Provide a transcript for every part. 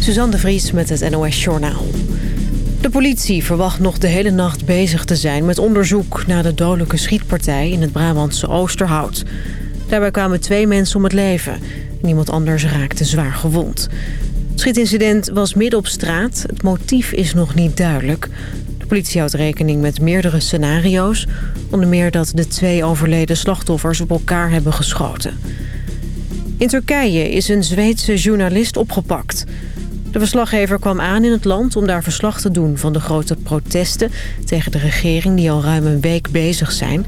Suzanne de Vries met het NOS Journaal. De politie verwacht nog de hele nacht bezig te zijn met onderzoek... naar de dodelijke schietpartij in het Brabantse Oosterhout. Daarbij kwamen twee mensen om het leven. Niemand anders raakte zwaar gewond. Het schietincident was midden op straat. Het motief is nog niet duidelijk. De politie houdt rekening met meerdere scenario's. Onder meer dat de twee overleden slachtoffers op elkaar hebben geschoten. In Turkije is een Zweedse journalist opgepakt. De verslaggever kwam aan in het land om daar verslag te doen van de grote protesten tegen de regering die al ruim een week bezig zijn.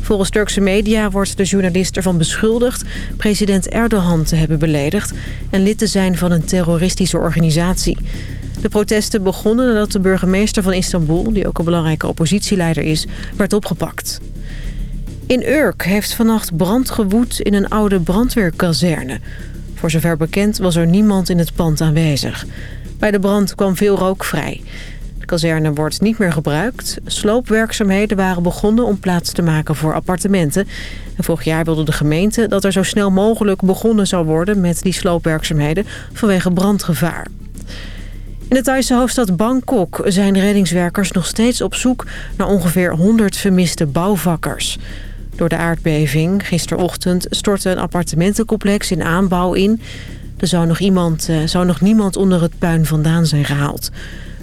Volgens Turkse media wordt de journalist ervan beschuldigd president Erdogan te hebben beledigd en lid te zijn van een terroristische organisatie. De protesten begonnen nadat de burgemeester van Istanbul, die ook een belangrijke oppositieleider is, werd opgepakt. In Urk heeft vannacht brand gewoed in een oude brandweerkazerne. Voor zover bekend was er niemand in het pand aanwezig. Bij de brand kwam veel rook vrij. De kazerne wordt niet meer gebruikt. Sloopwerkzaamheden waren begonnen om plaats te maken voor appartementen. En vorig jaar wilde de gemeente dat er zo snel mogelijk begonnen zou worden... met die sloopwerkzaamheden vanwege brandgevaar. In de Thaise hoofdstad Bangkok zijn reddingswerkers nog steeds op zoek... naar ongeveer 100 vermiste bouwvakkers... Door de aardbeving gisterochtend stortte een appartementencomplex in aanbouw in. Er zou nog, iemand, uh, zou nog niemand onder het puin vandaan zijn gehaald.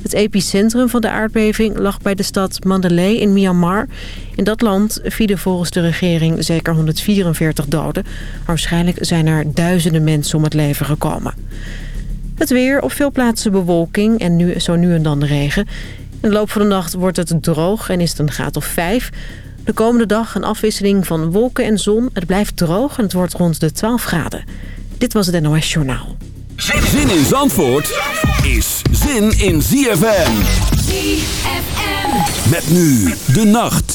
Het epicentrum van de aardbeving lag bij de stad Mandalay in Myanmar. In dat land vielen volgens de regering zeker 144 doden. Waarschijnlijk zijn er duizenden mensen om het leven gekomen. Het weer, op veel plaatsen bewolking en nu, zo nu en dan regen. In de loop van de nacht wordt het droog en is het een graad of 5. De komende dag een afwisseling van wolken en zon. Het blijft droog en het wordt rond de 12 graden. Dit was het NOS Journaal. Zin in Zandvoort is zin in ZFM. ZFM. Met nu de nacht.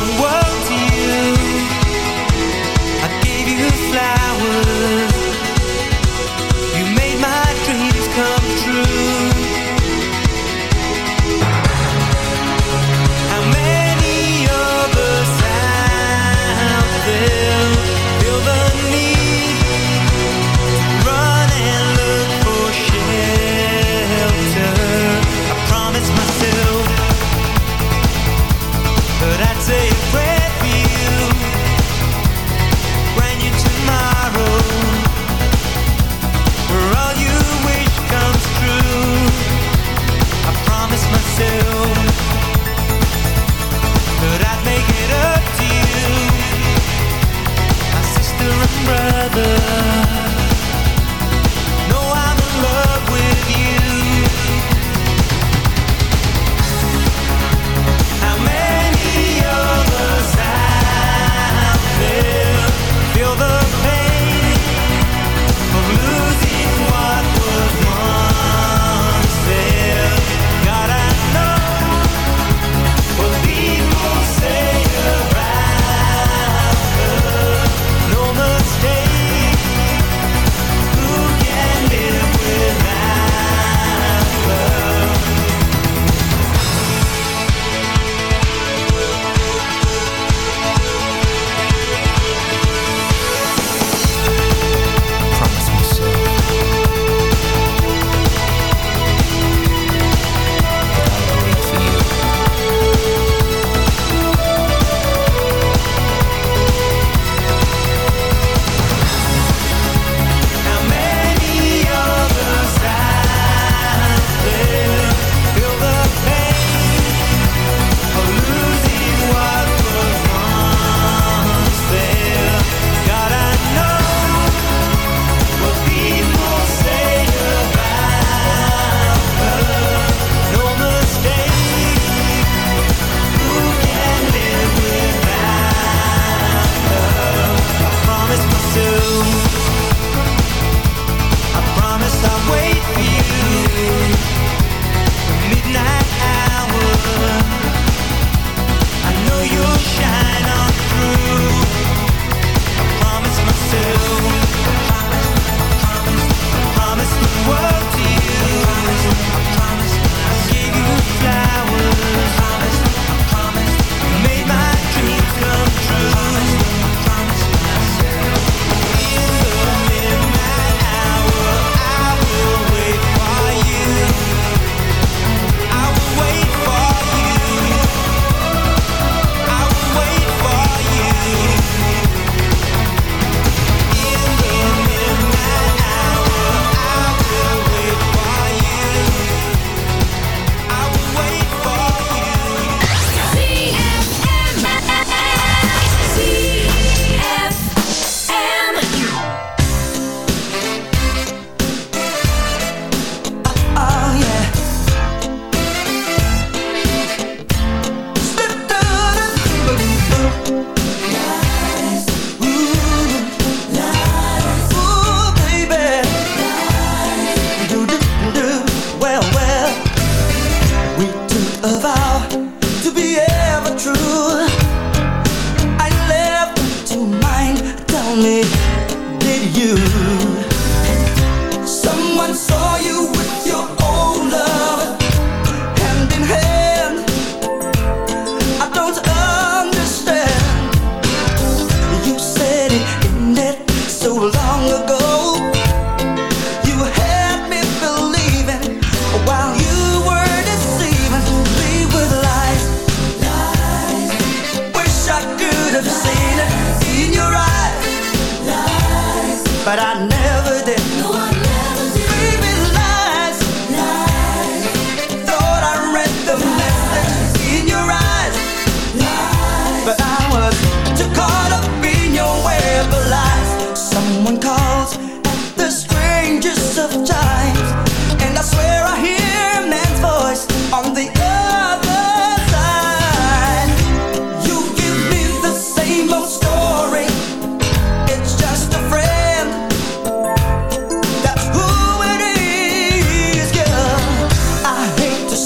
to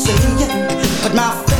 it, but my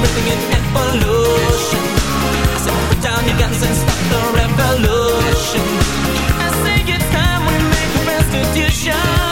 missing in evolution. I said, put down your guns and stop the revolution. I say it's time we make a restitution.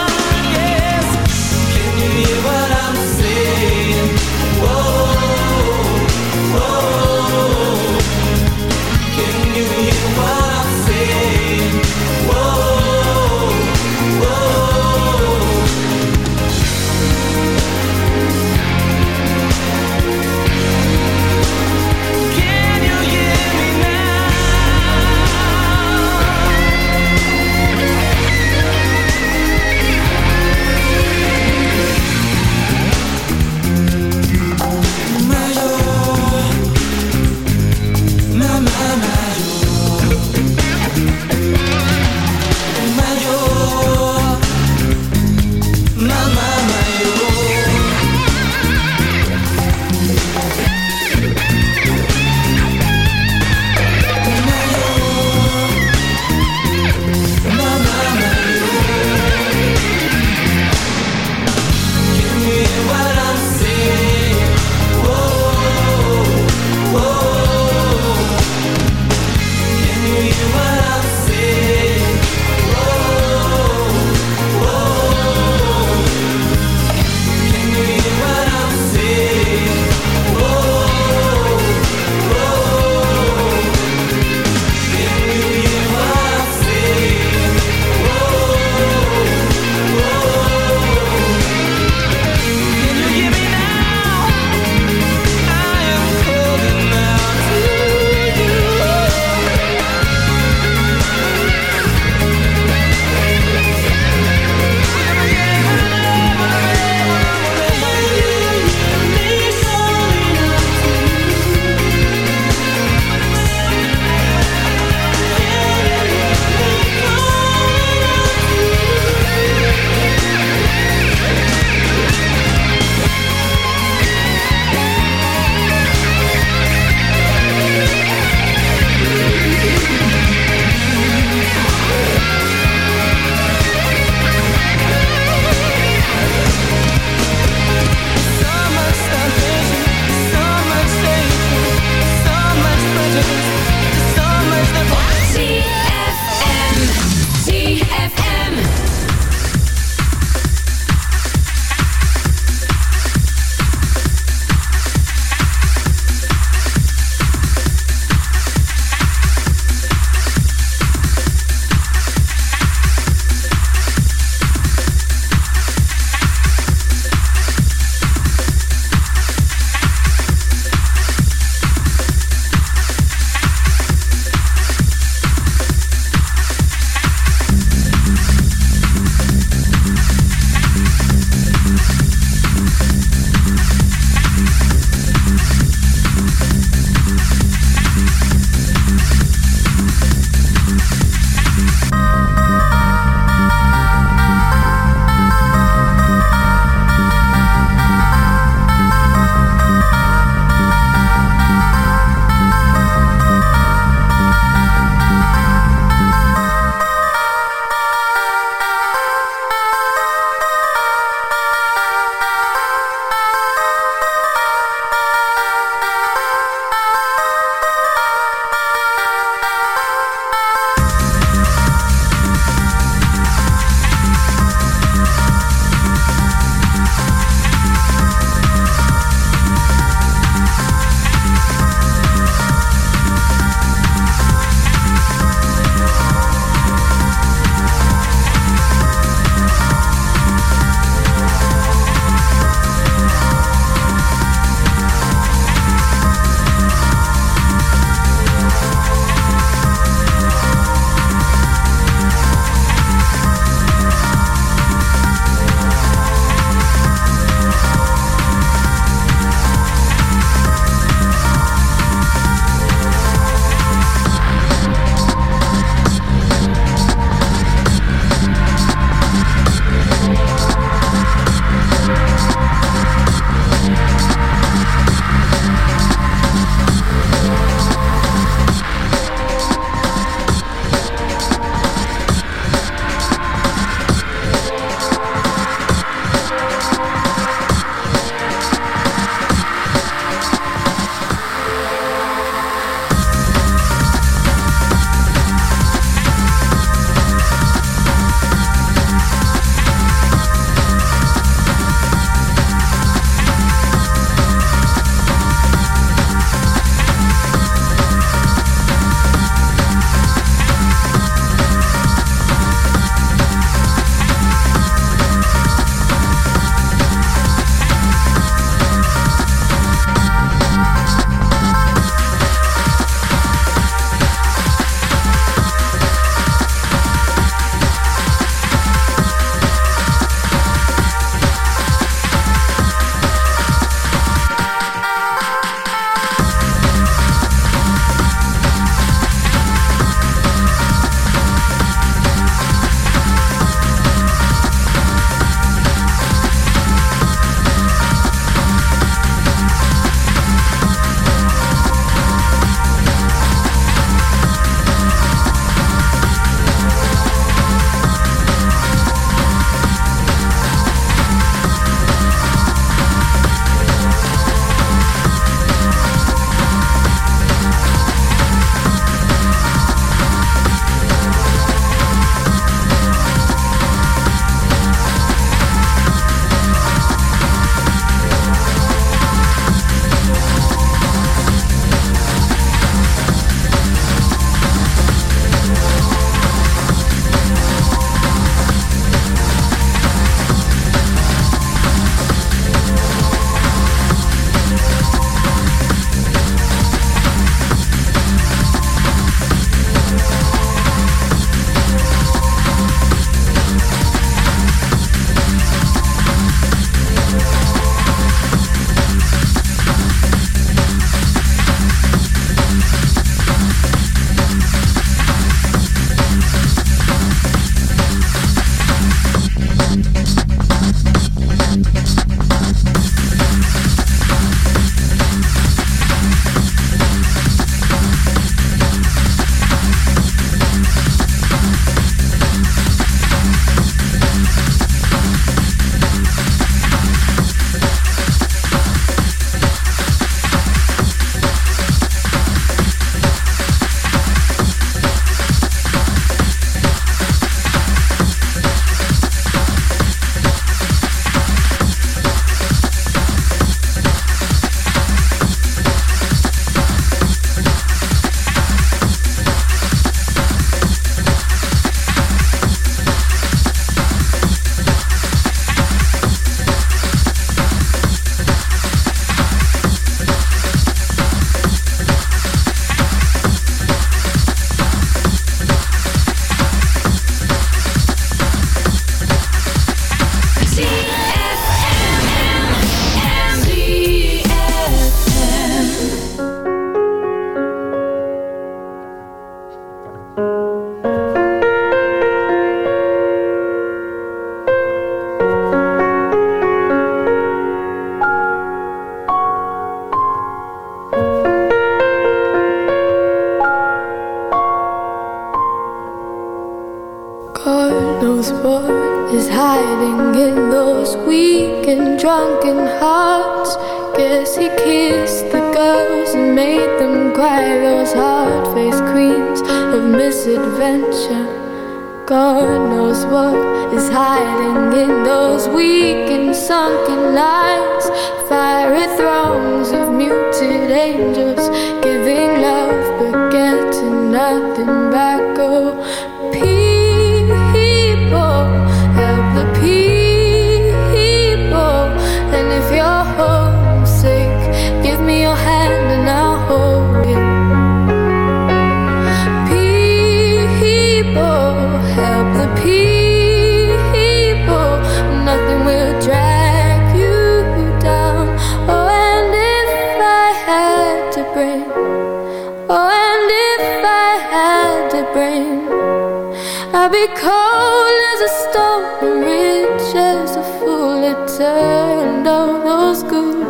cold as a stone Rich as a fool It turned all those good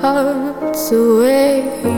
hearts away.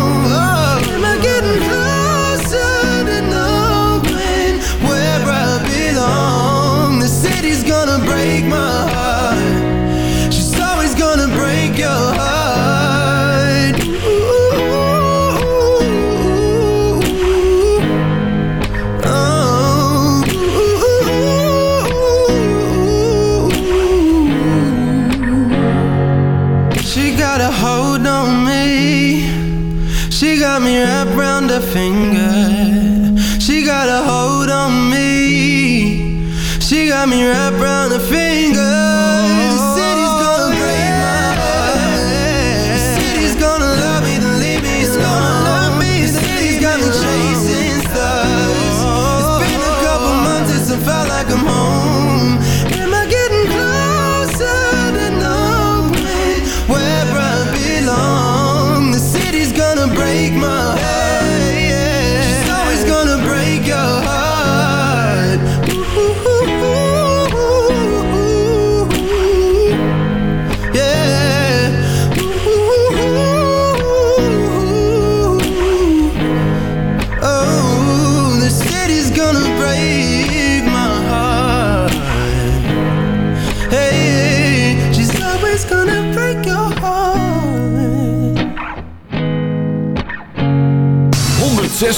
got me wrapped round her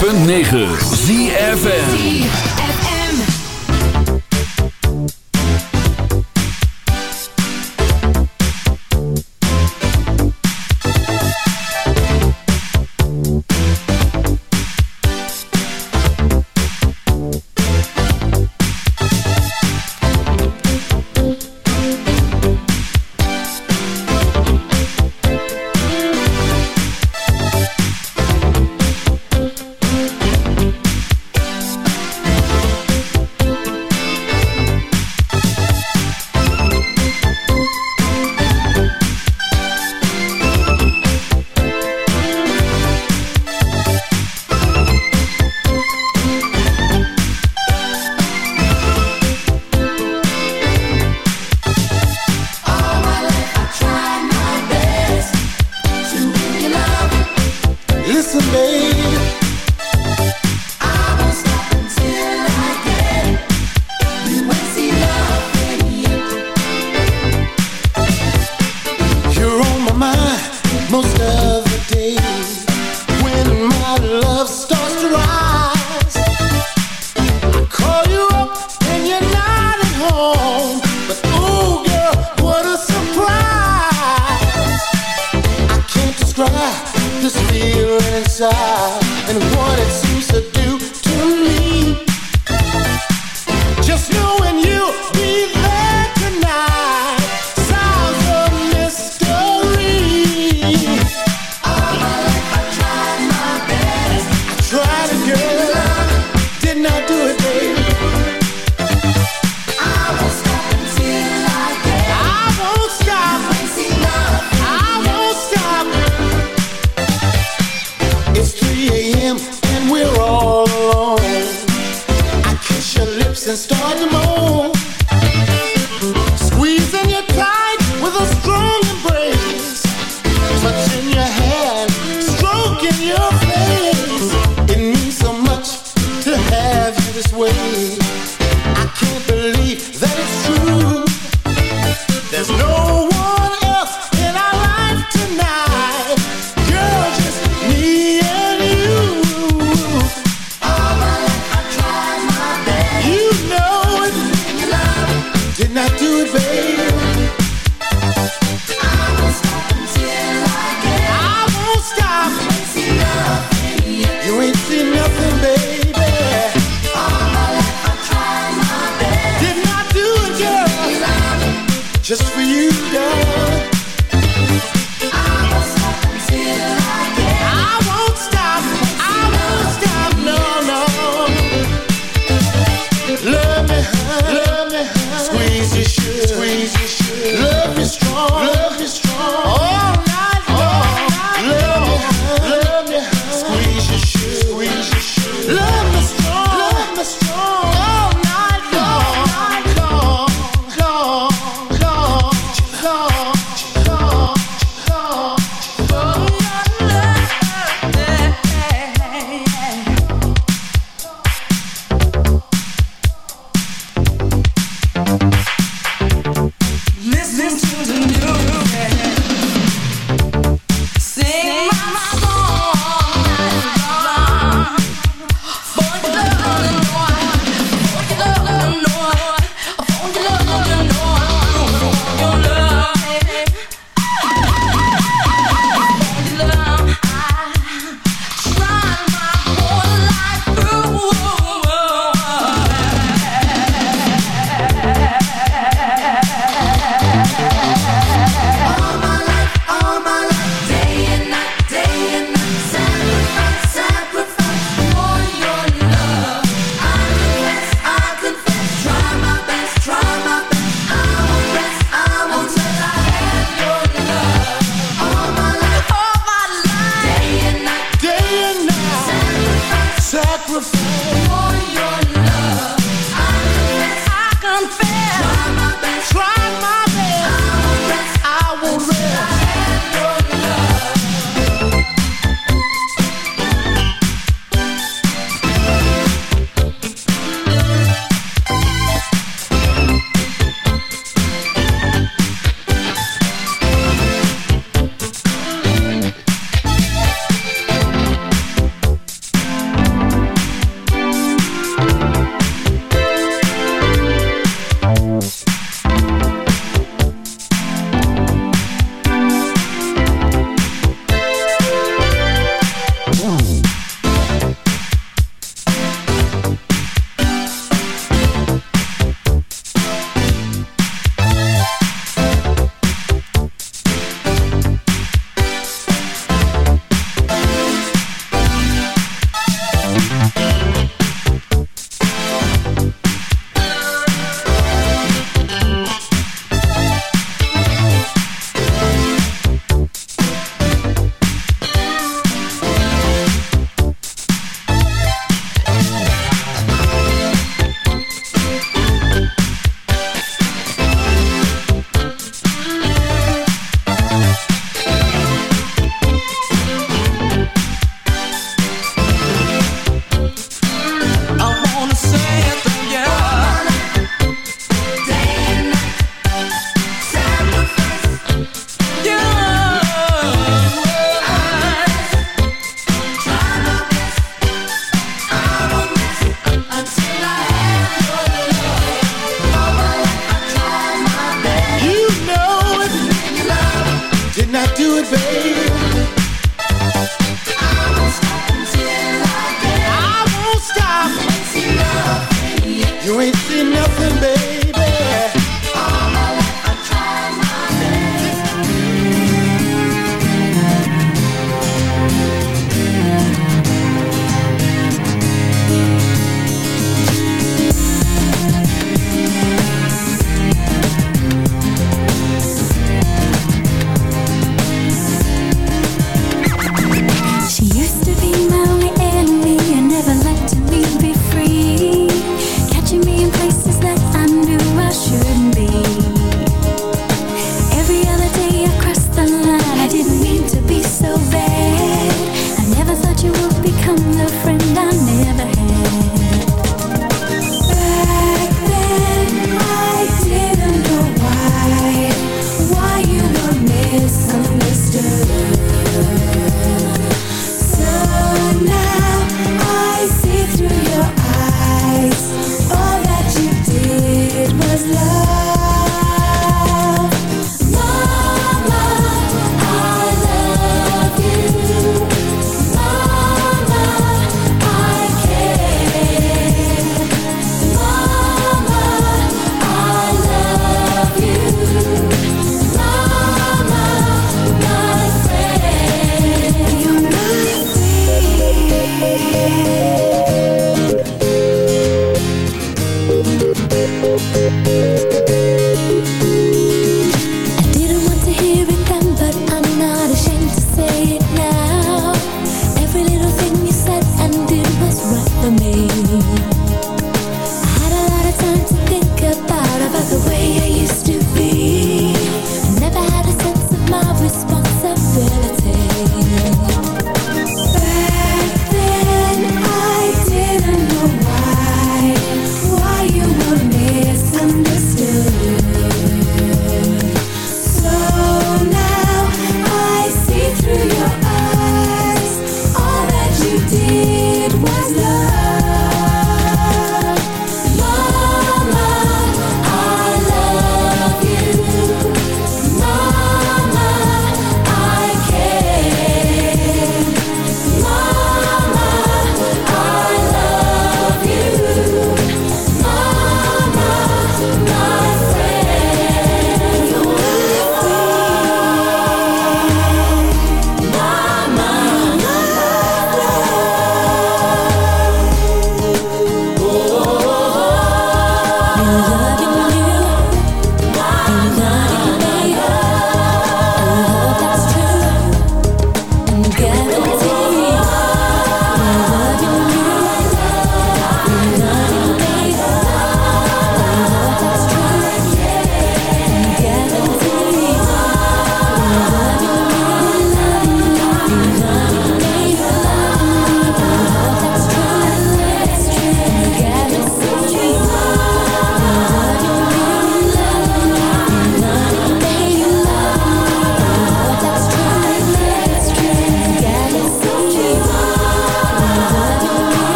106.9 ZFN Most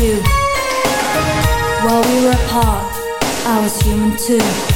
you. While we were apart, I was human too.